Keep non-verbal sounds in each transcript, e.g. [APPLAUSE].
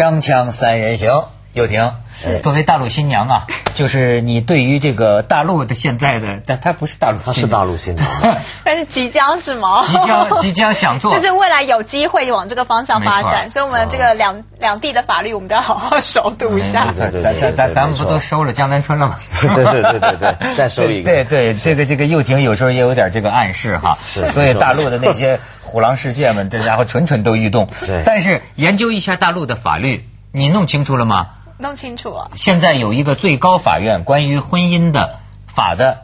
锵锵三人行，又婷是。作为大陆新娘啊，就是你对于这个大陆的现在的，但它不是大陆他是大陆新娘，[LAUGHS] [LAUGHS] 但是即将是吗？即将即将想做，就是未来有机会往这个方向发展，所以我们这个两两地的法律，我们都要好好熟读一下。咱咱咱咱们不都收了江南春了吗？[LAUGHS] 对对对对对再收一个。对对，这个这个又婷有时候也有点这个暗示哈，是所以大陆的那些虎狼世界们，这家伙蠢蠢都欲动。对。但是研究一下大陆的法律，你弄清楚了吗？弄清楚了，现在有一个最高法院关于婚姻的法的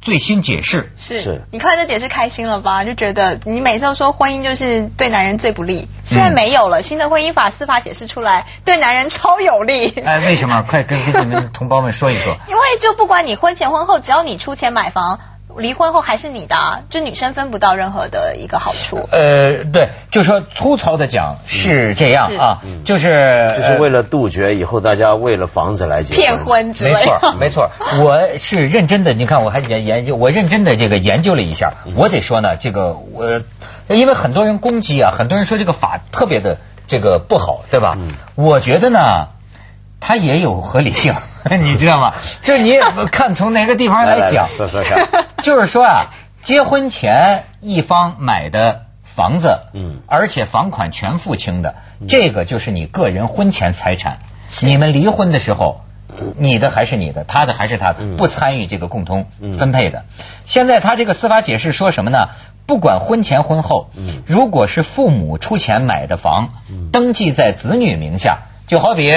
最新解释，是是你看这解释开心了吧？就觉得你每次都说婚姻就是对男人最不利，嗯现在没有了，新的婚姻法司法解释出来，对男人超有利。哎，为什么？快跟跟你们 [LAUGHS] 同胞们说一说。因为就不管你婚前婚后，只要你出钱买房，离婚后还是你的、啊，就女生分不到任何的一个好处。呃，对，就说粗糙的讲是这样啊，嗯就是就是为了杜绝以后大家为了房子来结骗婚之没类的。错，[LAUGHS] 没错，我是认真的。你看，我还研研究，我认真的这个研究了一下。嗯我得说呢，这个我，因为很多人攻击啊，很多人说这个法特别的这个不好，对吧？嗯我觉得呢，它也有合理性，[LAUGHS] 你知道吗？[LAUGHS] 就是你看从哪个地方来讲 [LAUGHS] 就是说啊，结婚前一方买的房子，嗯。而且房款全付清的，这个就是你个人婚前财产。你们离婚的时候，你的还是你的，他的还是他的，嗯。不参与这个共同嗯。分配的。现在他这个司法解释说什么呢？不管婚前婚后嗯，如果是父母出钱买的房嗯，登记在子女名下，就好比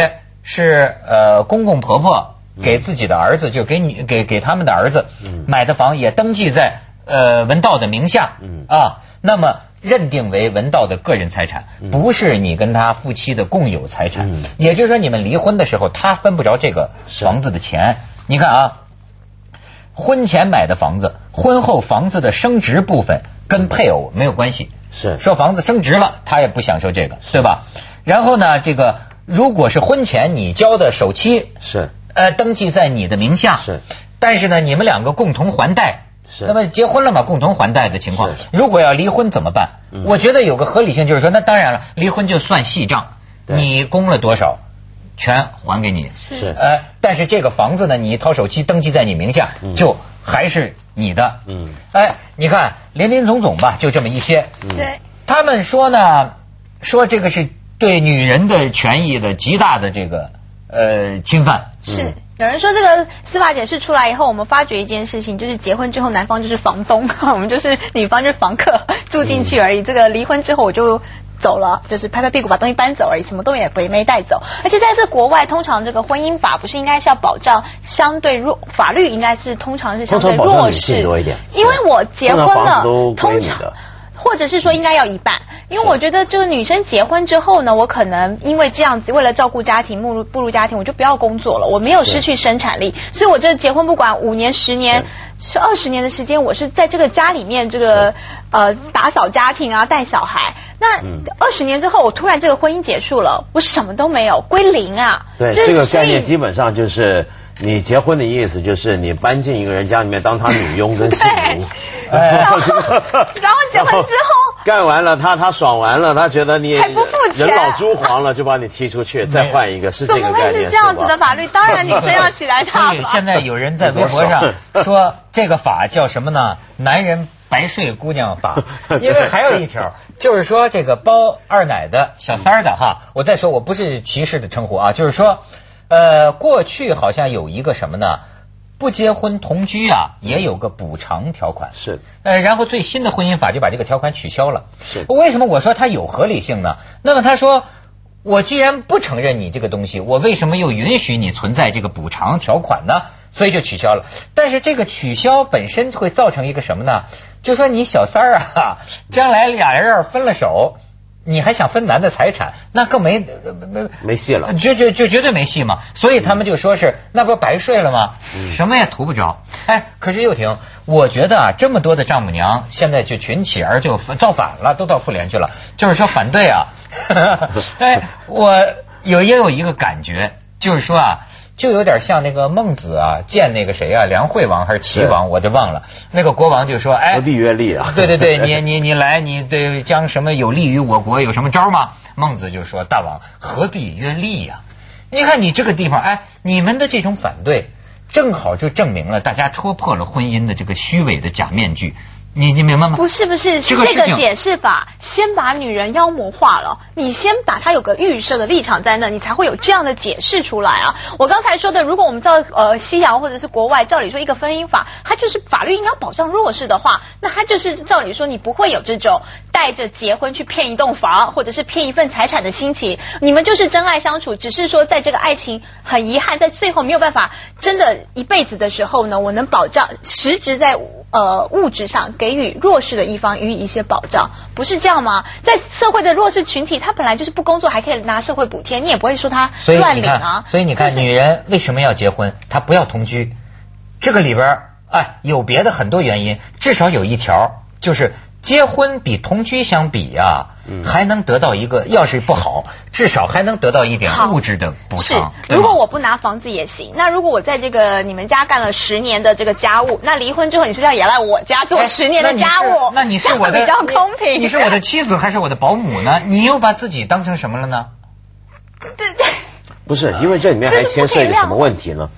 是呃公公婆婆给自己的儿子，就给女给给他们的儿子嗯。买的房也登记在呃文道的名下嗯。啊，那么认定为文道的个人财产，嗯。不是你跟他夫妻的共有财产。嗯。也就是说，你们离婚的时候，他分不着这个房子的钱。你看啊，婚前买的房子，婚后房子的升值部分跟配偶没有关系。是。说房子升值了，他也不享受这个，对吧？然后呢，这个如果是婚前你交的首期，是。呃，登记在你的名下，是，但是呢，你们两个共同还贷，是。那么结婚了嘛，共同还贷的情况是，如果要离婚怎么办？嗯。我觉得有个合理性，就是说，那当然了，离婚就算细账，你供了多少，全还给你，是。呃，但是这个房子呢，你掏首期登记在你名下，嗯。就还是你的，嗯。哎，你看林林总总吧，就这么一些，嗯。对，他们说呢，说这个是对女人的权益的极大的这个呃侵犯。是嗯有人说这个司法解释出来以后，我们发觉一件事情，就是结婚之后男方就是房东，[LAUGHS] 我们就是女方就是房客，住进去而已。这个离婚之后我就。走了，就是拍拍屁股把东西搬走而已，什么东西也没没带走。而且在这国外，通常这个婚姻法不是应该是要保障相对弱，法律应该是通常是相对弱势多一点因为我结婚了通常或者是说应该要一半，因为我觉得这个女生结婚之后呢，我可能因为这样子，为了照顾家庭、步入步入家庭，我就不要工作了，我没有失去生产力，所以我这结婚不管五年、十年、是二十年的时间，我是在这个家里面这个呃打扫家庭啊、带小孩。那嗯。二十年之后，我突然这个婚姻结束了，我什么都没有，归零啊。对，这个概念基本上就是你结婚的意思，就是你搬进一个人家里面当他女佣跟 [LAUGHS] 性奴，对然 [LAUGHS] 后然后结婚之后干完了，他他爽完了，他觉得你还不付钱人老珠黄了，就把你踢出去，再换一个，是这怎么会个概念是这样子的法律？当然女生要起来打吧。所以现在有人在微博上 [LAUGHS] 说这个法叫什么呢？男人白睡姑娘法。因为还有一条，就是说这个包二奶的小三儿的哈，我再说我不是歧视的称呼啊，就是说，呃，过去好像有一个什么呢？不结婚同居啊，也有个补偿条款。是呃，然后最新的婚姻法就把这个条款取消了。是为什么我说它有合理性呢？那么他说，我既然不承认你这个东西，我为什么又允许你存在这个补偿条款呢？所以就取消了。但是这个取消本身会造成一个什么呢？就说你小三儿啊，将来俩人要是分了手。你还想分男的财产，那更没呃没没戏了就就就绝对没戏嘛。所以他们就说是那不白睡了吗？嗯什么也图不着。哎，可是又婷，我觉得啊，这么多的丈母娘现在就群起而就造反了，都到妇联去了，就是说反对啊。[LAUGHS] 哎，我有也有一个感觉，就是说啊，就有点像那个孟子啊见那个谁啊梁惠王还是齐王，我就忘了。那个国王就说：“哎，何必约利啊？对对对，你你你来，你对将什么有利于我国有什么招吗？”孟子就说：“大王何必约利呀？你看你这个地方，哎，你们的这种反对，正好就证明了大家戳破了婚姻的这个虚伪的假面具。”你你明白吗？不是不是，是这个解释法，先把女人妖魔化了。你先把她有个预设的立场在那，你才会有这样的解释出来啊。我刚才说的，如果我们照呃西洋或者是国外，照理说一个婚姻法，它就是法律应该保障弱势的话，那它就是照理说你不会有这种带着结婚去骗一栋房或者是骗一份财产的心情。你们就是真爱相处，只是说在这个爱情很遗憾在最后没有办法真的一辈子的时候呢，我能保障实质在。呃，物质上给予弱势的一方予以一些保障，不是这样吗？在社会的弱势群体，他本来就是不工作还可以拿社会补贴，你也不会说他乱领啊。所以你看，女人为什么要结婚？她不要同居，这个里边哎有别的很多原因，至少有一条就是。结婚比同居相比呀，还能得到一个，要是不好，至少还能得到一点物质的补偿。是，如果我不拿房子也行。那如果我在这个你们家干了十年的这个家务，那离婚之后你是不是要也来我家做十年的家务？那你是我的比较公平。你是我的妻子还是我的保姆呢？你又把自己当成什么了呢？对对。不是，因为这里面还牵涉一个什么问题呢？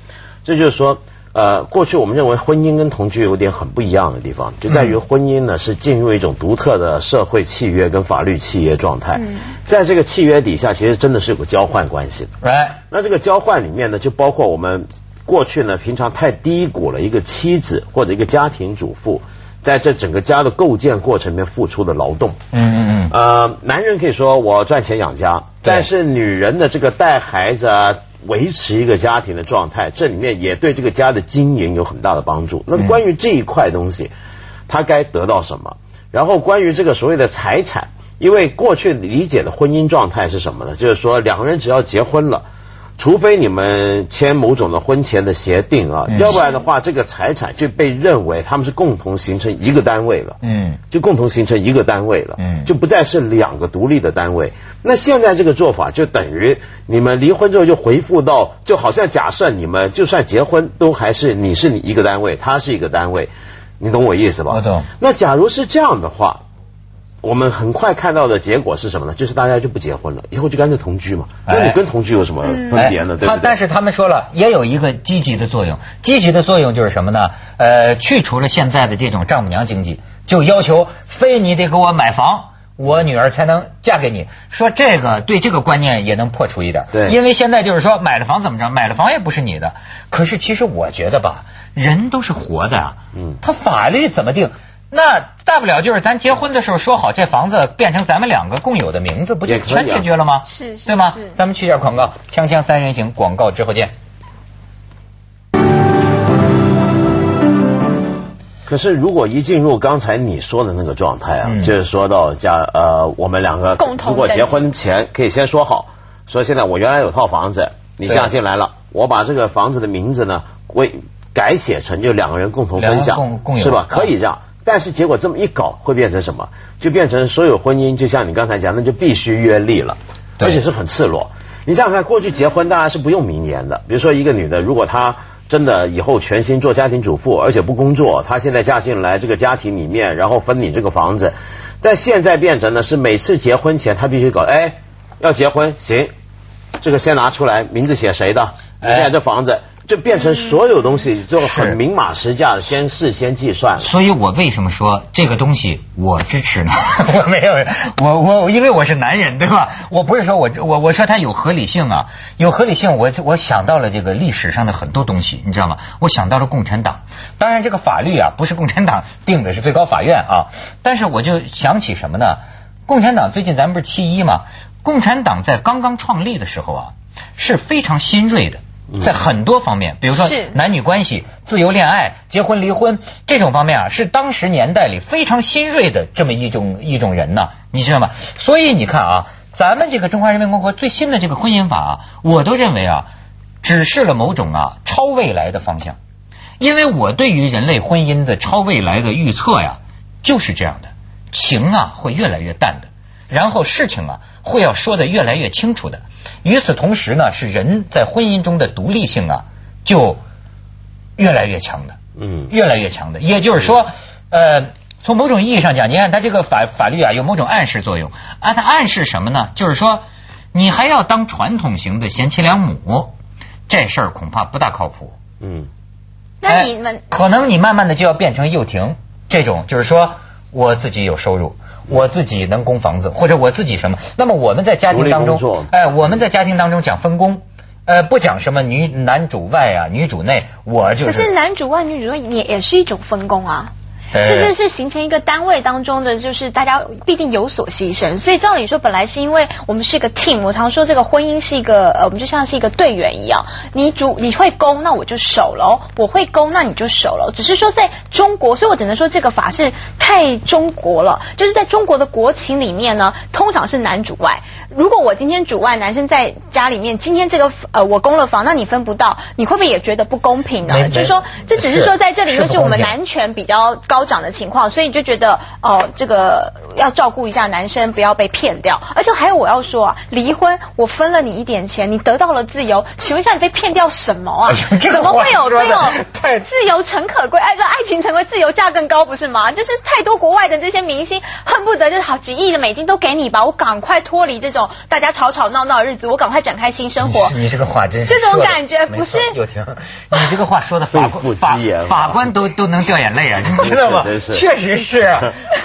这就是说。呃，过去我们认为婚姻跟同居有点很不一样的地方，就在于婚姻呢是进入一种独特的社会契约跟法律契约状态，在这个契约底下，其实真的是有个交换关系的。哎，那这个交换里面呢，就包括我们过去呢平常太低估了一个妻子或者一个家庭主妇在这整个家的构建过程里面付出的劳动。嗯嗯嗯。呃，男人可以说我赚钱养家，但是女人的这个带孩子啊。维持一个家庭的状态，这里面也对这个家的经营有很大的帮助。那关于这一块东西，他该得到什么？然后关于这个所谓的财产，因为过去理解的婚姻状态是什么呢？就是说两个人只要结婚了。除非你们签某种的婚前的协定啊，要不然的话，这个财产就被认为他们是共同形成一个单位了。嗯，就共同形成一个单位了。嗯，就不再是两个独立的单位。那现在这个做法就等于你们离婚之后就回复到，就好像假设你们就算结婚都还是你是你一个单位，他是一个单位，你懂我意思吧？我懂。那假如是这样的话。我们很快看到的结果是什么呢？就是大家就不结婚了，以后就干脆同居嘛。那你跟同居有什么分别呢？对不对？但是他们说了，也有一个积极的作用。积极的作用就是什么呢？呃，去除了现在的这种丈母娘经济，就要求非你得给我买房，我女儿才能嫁给你。说这个对这个观念也能破除一点。对。因为现在就是说买了房怎么着？买了房也不是你的。可是其实我觉得吧，人都是活的。嗯。他法律怎么定？那大不了就是咱结婚的时候说好，这房子变成咱们两个共有的名字，不就全解决了吗？是是，对吗？咱们去一下广告，锵锵三人行，广告之后见。可是如果一进入刚才你说的那个状态啊，就是说到家呃，我们两个如果结婚前可以先说好，说现在我原来有套房子，你嫁进来了，我把这个房子的名字呢为改写成就两个人共同分享，是吧？可以这样。但是结果这么一搞，会变成什么？就变成所有婚姻，就像你刚才讲，那就必须约立了，而且是很赤裸。你想想看，过去结婚大家是不用名言的。比如说一个女的，如果她真的以后全心做家庭主妇，而且不工作，她现在嫁进来这个家庭里面，然后分你这个房子。但现在变成呢，是每次结婚前她必须搞，哎，要结婚行，这个先拿出来，名字写谁的？现在这房子。就变成所有东西就很明码实价，先事先计算。所以我为什么说这个东西我支持呢？[LAUGHS] 我没有，我我因为我是男人，对吧？我不是说我我我说它有合理性啊，有合理性。我我想到了这个历史上的很多东西，你知道吗？我想到了共产党。当然，这个法律啊不是共产党定的，是最高法院啊。但是我就想起什么呢？共产党最近咱们不是七一嘛？共产党在刚刚创立的时候啊是非常新锐的。在很多方面，比如说男女关系、自由恋爱、结婚离婚这种方面啊，是当时年代里非常新锐的这么一种一种人呢，你知道吗？所以你看啊，咱们这个中华人民共和国最新的这个婚姻法啊，我都认为啊，指示了某种啊超未来的方向，因为我对于人类婚姻的超未来的预测呀，就是这样的，情啊会越来越淡的。然后事情啊会要说的越来越清楚的。与此同时呢，是人在婚姻中的独立性啊就越来越强的，嗯，越来越强的。也就是说，呃，从某种意义上讲，你看它这个法法律啊有某种暗示作用啊，它暗示什么呢？就是说，你还要当传统型的贤妻良母，这事儿恐怕不大靠谱。嗯，那你们可能你慢慢的就要变成幼婷这种，就是说我自己有收入。我自己能供房子，或者我自己什么？那么我们在家庭当中，哎，我们在家庭当中讲分工，呃，不讲什么女男主外啊，女主内，我就是。可是男主外女主内也也是一种分工啊。这是形成一个单位当中的，就是大家必定有所牺牲。所以照理说，本来是因为我们是一个 team，我常说这个婚姻是一个呃，我们就像是一个队员一样。你主你会攻，那我就守喽；我会攻，那你就守喽。只是说在中国，所以我只能说这个法是太中国了。就是在中国的国情里面呢，通常是男主外。如果我今天主外，男生在家里面，今天这个呃我供了房，那你分不到，你会不会也觉得不公平呢？就是说，这只是说在这里又是我们男权比较高涨的情况，所以你就觉得哦，这个要照顾一下男生，不要被骗掉。而且还有我要说啊，离婚我分了你一点钱，你得到了自由，请问一下你被骗掉什么啊？[LAUGHS] 怎么会有没有 [LAUGHS] 自由诚可贵？爱这爱情成为自由价更高不是吗？就是太多国外的这些明星恨不得就是好几亿的美金都给你吧，我赶快脱离这种。大家吵吵闹闹的日子，我赶快展开新生活。[LAUGHS] 你这个话真是这种感觉不是？又婷你这个话说的法官法法官都都能掉眼泪啊，你知道吗？确实是，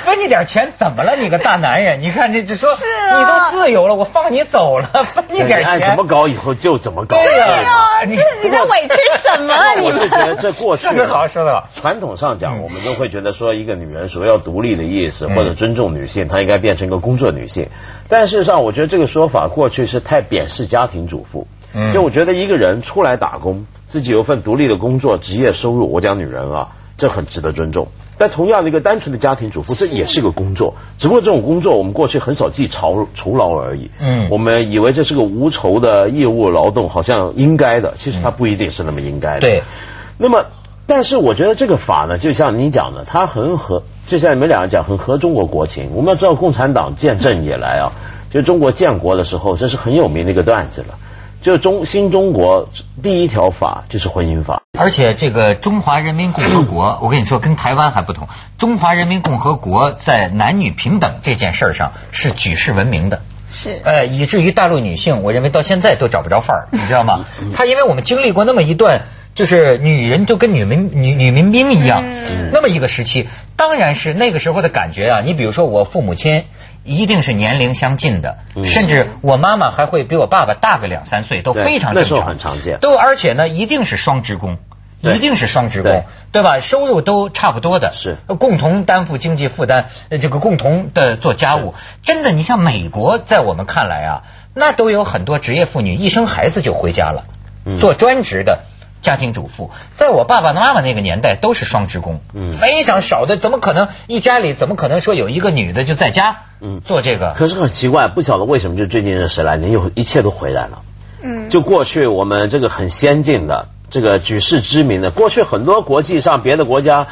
分你点钱怎么了？你个大男人，你看这这说，你都自由了，我放你走了，[LAUGHS] 分你点钱怎么搞以后就怎么搞。对呀，你你在委屈什么？[LAUGHS] 你是觉得这过去说的好说的好。传统上讲，我们都会觉得说，一个女人所要独立的意思，或者尊重女性，她应该变成一个工作女性。但事实上，我觉得这个说法过去是太贬视家庭主妇。嗯，就我觉得一个人出来打工，自己有份独立的工作，职业收入，我讲女人啊，这很值得尊重。但同样的一个单纯的家庭主妇，这也是个工作，只不过这种工作我们过去很少记酬酬劳而已。嗯，我们以为这是个无酬的义务劳动，好像应该的，其实它不一定是那么应该的。对。那么，但是我觉得这个法呢，就像你讲的，它很合。就像你们两个讲，很合中国国情。我们要知道，共产党建政以来啊，就中国建国的时候，这是很有名的一个段子了。就中新中国第一条法就是婚姻法，而且这个中华人民共和国，[CLEARS THROAT] 我跟你说，跟台湾还不同。中华人民共和国在男女平等这件事上是举世闻名的，是呃，以至于大陆女性，我认为到现在都找不着范儿，你知道吗？他因为我们经历过那么一段。就是女人就跟女民女女民兵一样，那么一个时期，当然是那个时候的感觉啊。你比如说，我父母亲一定是年龄相近的，甚至我妈妈还会比我爸爸大个两三岁，都非常正常。那时候很常见。都而且呢，一定是双职工，一定是双职工，对吧？收入都差不多的，是共同担负经济负担，这个共同的做家务。真的，你像美国，在我们看来啊，那都有很多职业妇女一生孩子就回家了，做专职的。家庭主妇，在我爸爸妈妈那个年代都是双职工，嗯，非常少的，怎么可能一家里怎么可能说有一个女的就在家，嗯，做这个？可是很奇怪，不晓得为什么就最近这十来年又一切都回来了，嗯，就过去我们这个很先进的这个举世知名的，过去很多国际上别的国家。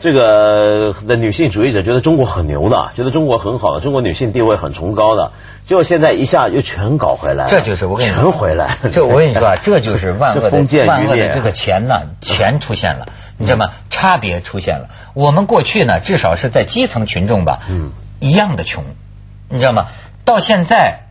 这个的女性主义者觉得中国很牛的，觉得中国很好的，中国女性地位很崇高的，结果现在一下又全搞回来，这就是我跟你全回来。这我跟你说啊，这就是万恶的万恶的这个钱呢，钱出现了，你知道吗？差别出现了。我们过去呢，至少是在基层群众吧，嗯，一样的穷，你知道吗？到现在。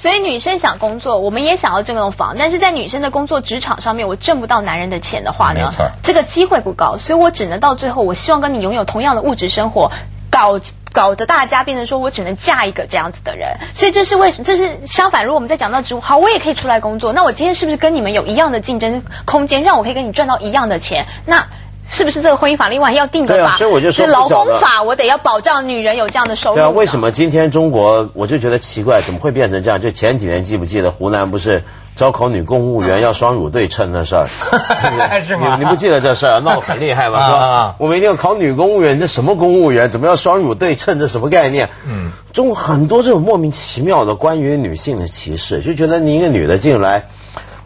所以女生想工作，我们也想要这种房，但是在女生的工作职场上面，我挣不到男人的钱的话呢，这个机会不高，所以我只能到最后，我希望跟你拥有同样的物质生活，搞搞得大家变成说我只能嫁一个这样子的人，所以这是为什么？这是相反。如果我们在讲到职务，好，我也可以出来工作，那我今天是不是跟你们有一样的竞争空间，让我可以跟你赚到一样的钱？那。是不是这个婚姻法另外要定个法？所以我就说，劳工法我得要保障女人有这样的收入。对啊，为什么今天中国我就觉得奇怪，怎么会变成这样？就前几年记不记得湖南不是招考女公务员 [LAUGHS] 要双乳对称的事儿？[LAUGHS] 是吗？你不记得这事儿？闹很厉害吗？是吧？我们一定要考女公务员，这什么公务员？怎么要双乳对称？这什么概念？嗯，中国很多这种莫名其妙的关于女性的歧视，就觉得你一个女的进来。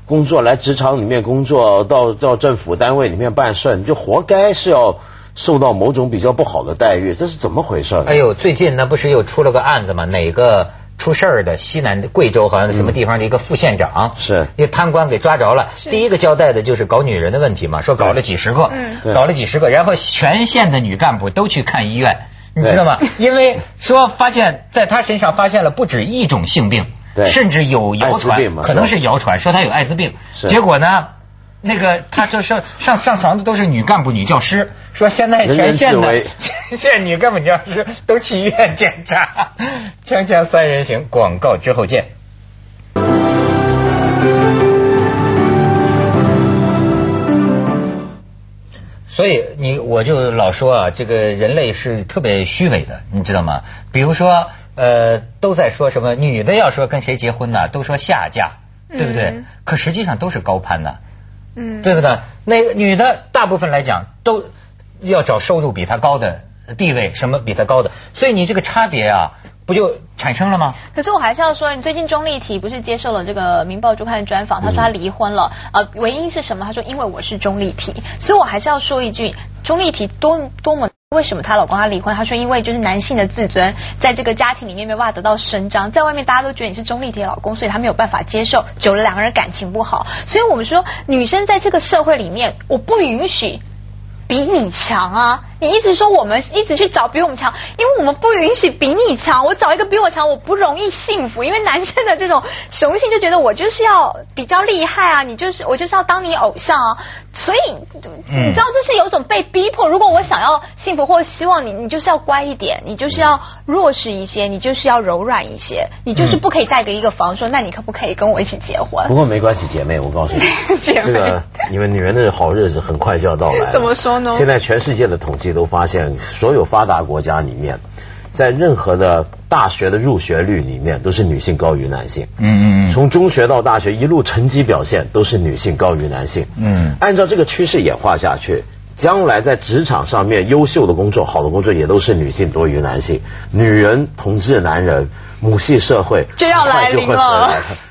工作来职场里面工作，到到政府单位里面办事，你就活该是要受到某种比较不好的待遇，这是怎么回事？哎呦，最近那不是又出了个案子吗？哪个出事儿的？西南贵州好像什么地方的一个副县长，是，一个贪官给抓着了。第一个交代的就是搞女人的问题嘛，说搞了几十个，搞了几十个，然后全县的女干部都去看医院，你知道吗？因为说发现在他身上发现了不止一种性病。甚至有谣传，可能是谣传，说他有艾滋病。结果呢，那个他就上上上床的都是女干部、女教师，说现在全县的全 [LAUGHS] 县女干部、女教师都去医院检查。[LAUGHS] 锵锵三人行，广告之后见。所以你我就老说啊，这个人类是特别虚伪的，你知道吗？比如说。呃，都在说什么女的要说跟谁结婚呢？都说下嫁，对不对？可实际上都是高攀的，嗯，对不对？那个女的大部分来讲都要找收入比她高的地位，什么比她高的，所以你这个差别啊，不就产生了吗？可是我还是要说，你最近钟丽缇不是接受了这个《明报周刊》的专访，她说她离婚了，呃，原因是什么？她说因为我是钟丽缇，所以我还是要说一句，钟丽缇多多么。为什么她老公要离婚？她说因为就是男性的自尊在这个家庭里面没有办法得到伸张，在外面大家都觉得你是钟丽缇老公，所以她没有办法接受，久了两个人感情不好。所以我们说女生在这个社会里面，我不允许比你强啊。你一直说我们一直去找比我们强，因为我们不允许比你强。我找一个比我强，我不容易幸福。因为男生的这种雄性就觉得我就是要比较厉害啊，你就是我就是要当你偶像啊。所以你知道这是有种被逼迫。如果我想要幸福或者希望你，你就是要乖一点，你就是要弱势一些，你就是要柔软一些，你就是不可以带给一个房说，那你可不可以跟我一起结婚？不过没关系，姐妹，我告诉你，[LAUGHS] 这个你们女人的好日子很快就要到来。怎么说呢？现在全世界的统计。都发现，所有发达国家里面，在任何的大学的入学率里面，都是女性高于男性。嗯嗯嗯。从中学到大学，一路成绩表现都是女性高于男性。嗯。按照这个趋势演化下去，将来在职场上面优秀的工作、好的工作也都是女性多于男性。女人统治男人，母系社会就要来临了。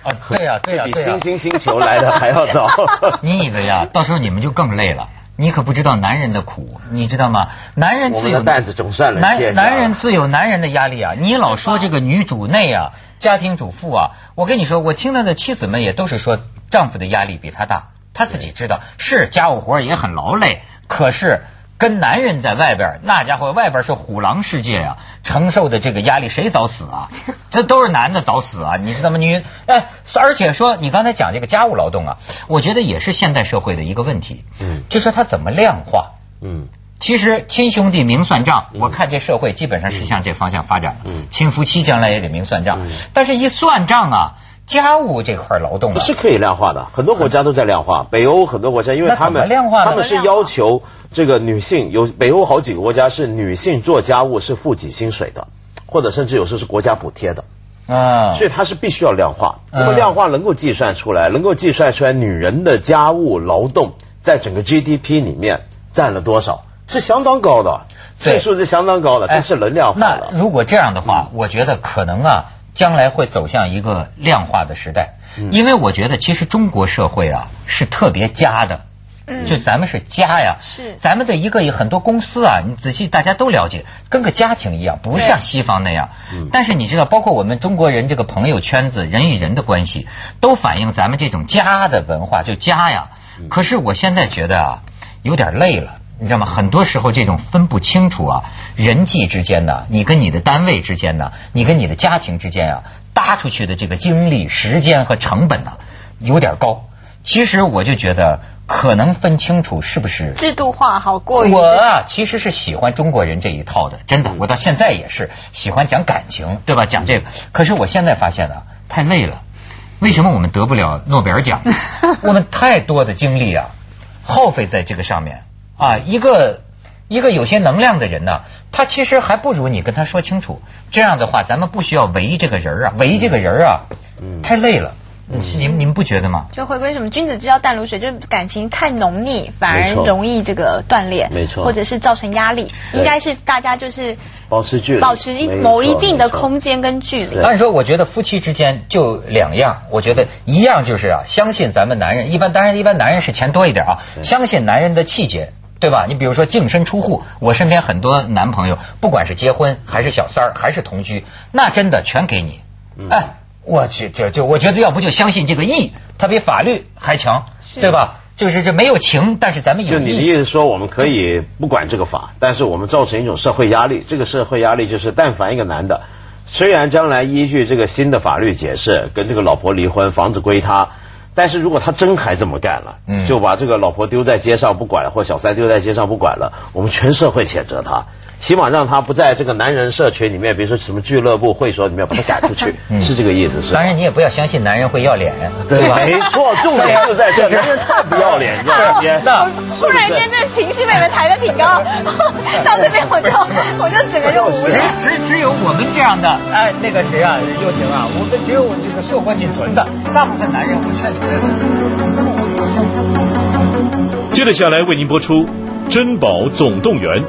啊，对呀对呀，比星星星球来的还要早。[LAUGHS] 你以为呀？到时候你们就更累了。你可不知道男人的苦，你知道吗？男人自有担子总算了男男人自有男人的压力啊！你老说这个女主内啊，家庭主妇啊，我跟你说，我听到的妻子们也都是说，丈夫的压力比她大，她自己知道是家务活也很劳累，可是。跟男人在外边，那家伙外边是虎狼世界呀，承受的这个压力谁早死啊？[LAUGHS] 这都是男的早死啊，你知道吗？女哎，而且说你刚才讲这个家务劳动啊，我觉得也是现代社会的一个问题。嗯，就说它怎么量化？嗯，其实亲兄弟明算账，我看这社会基本上是向这方向发展的。嗯，亲夫妻将来也得明算账，但是一算账啊。家务这块劳动是可以量化的，很多国家都在量化。北欧很多国家，因为他们他们是要求这个女性有北欧好几个国家是女性做家务是付给薪水的，或者甚至有时候是国家补贴的啊，所以它是必须要量化。那么量化能够计算出来，能够计算出来女人的家务劳动在整个 GDP 里面占了多少，是相当高的，这数字相当高的，这是能量化的。那如果这样的话，我觉得可能啊。将来会走向一个量化的时代，因为我觉得其实中国社会啊是特别家的，就咱们是家呀，是。咱们的一个很多公司啊，你仔细大家都了解，跟个家庭一样，不像西方那样。但是你知道，包括我们中国人这个朋友圈子，人与人的关系，都反映咱们这种家的文化，就家呀。可是我现在觉得啊，有点累了。你知道吗？很多时候这种分不清楚啊，人际之间呢，你跟你的单位之间呢，你跟你的家庭之间啊，搭出去的这个精力、时间和成本呢，有点高。其实我就觉得，可能分清楚是不是制度化好过。我啊，其实是喜欢中国人这一套的，真的，我到现在也是喜欢讲感情，对吧？讲这个。可是我现在发现呢，太累了。为什么我们得不了诺贝尔奖？[LAUGHS] 我们太多的精力啊，耗费在这个上面。啊，一个一个有些能量的人呢，他其实还不如你跟他说清楚。这样的话，咱们不需要围这个人啊，围这个人啊，太累了。你们你们不觉得吗？就回归什么君子之交淡如水，就是感情太浓腻，反而容易这个断裂，没错，或者是造成压力。应该是大家就是保持距离，保持一某一定的空间跟距离。按说，我觉得夫妻之间就两样，我觉得一样就是啊，相信咱们男人，一般当然一般男人是钱多一点啊，相信男人的气节。对吧？你比如说净身出户，我身边很多男朋友，不管是结婚还是小三儿还是同居，那真的全给你。哎，我去，就就我觉得要不就相信这个义，它比法律还强，对吧？就是这没有情，但是咱们有。就你的意思说，我们可以不管这个法，但是我们造成一种社会压力。这个社会压力就是，但凡一个男的，虽然将来依据这个新的法律解释，跟这个老婆离婚，房子归他。但是如果他真还这么干了，嗯。就把这个老婆丢在街上不管了，或小三丢在街上不管了，我们全社会谴责他，起码让他不在这个男人社群里面，比如说什么俱乐部、会所里面把他赶出去，[LAUGHS] 是这个意思。是。当然你也不要相信男人会要脸，对吧？没错，重点就在这，男人太不要脸，突然间，突然间这情绪被你们抬得挺高，[LAUGHS] 到这边我就我就整个就无只只只有我们这样的，哎，那个谁啊，又婷啊，我们只有这个硕果仅存的，大部分男人，我劝你。接着下来为您播出《珍宝总动员》。